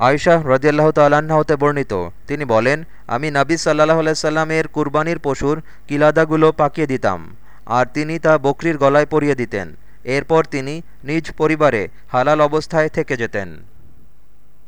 আয়শাহ রদিয়াল্লাহ তাল্লাহ্ন বর্ণিত। তিনি বলেন, আমি নাবী সাল্লাহ আলাইসাল্লামের কুরবানির পশুর কিলাদাগুলো পাকিয়ে দিতাম, আর তিনি তা বকরির গলায় পরিয়ে দিতেন। এরপর তিনি নিজ পরিবারে হালাল অবস্থায় থেকে যেতেন।